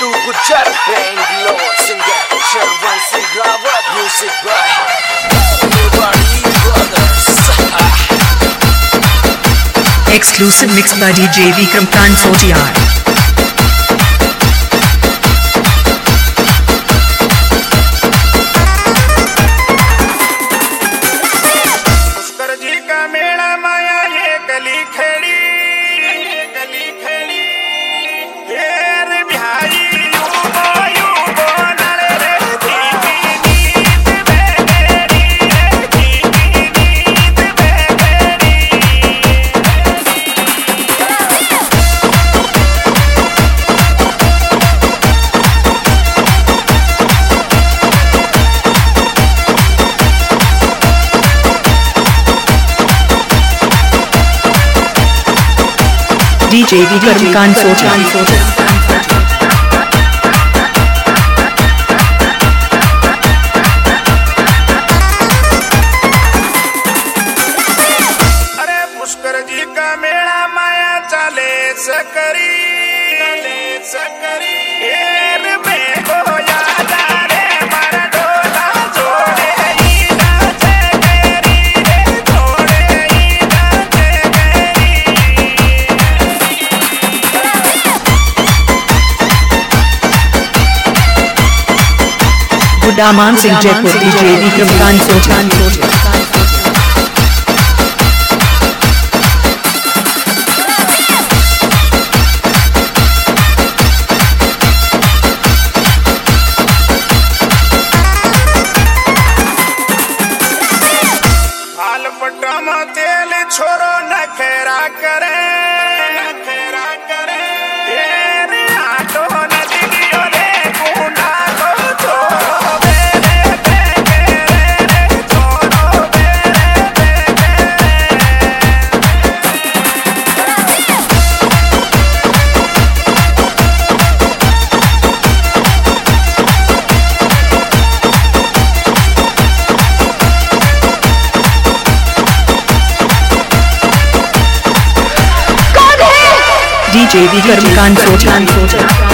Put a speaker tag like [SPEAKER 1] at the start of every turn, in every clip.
[SPEAKER 1] To गुजर Bangalore singer Sharvan Singh Rawat music
[SPEAKER 2] Exclusive mix by DJ Vikram Kansotiar.
[SPEAKER 3] DJ कर्मकांत सोचा सकरी सकरी
[SPEAKER 2] with Singh Jaipur DJ Vikram
[SPEAKER 3] कान सोचान सोचान छोरो नखेरा कर। डीजे विक्रम कांत सोचा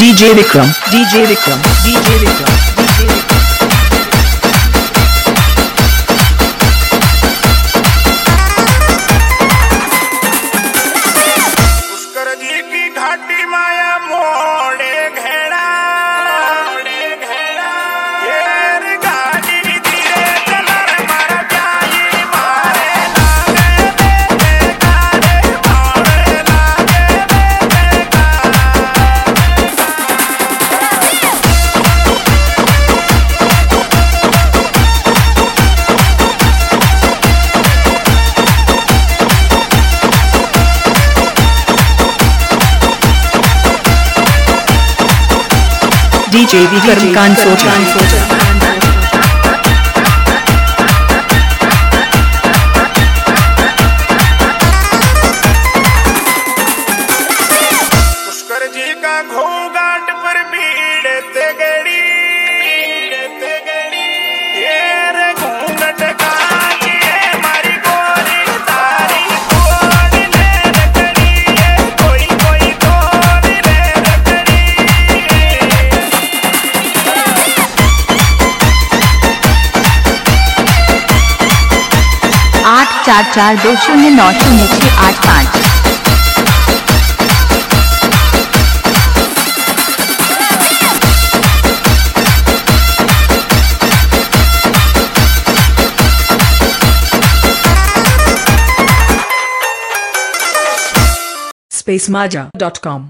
[SPEAKER 2] DJ Vikram, DJ Vikram, DJ Vikram, DJ Vikram.
[SPEAKER 3] Pushkar ji की घाटी माया
[SPEAKER 2] डीजे विक्रम कांसोचा
[SPEAKER 3] पुष्कर जी का
[SPEAKER 4] घोड़ा चार चार दो शून्य नौ शून्य छः आठ पाँच।
[SPEAKER 2] स्पेसमाजा डॉट कॉम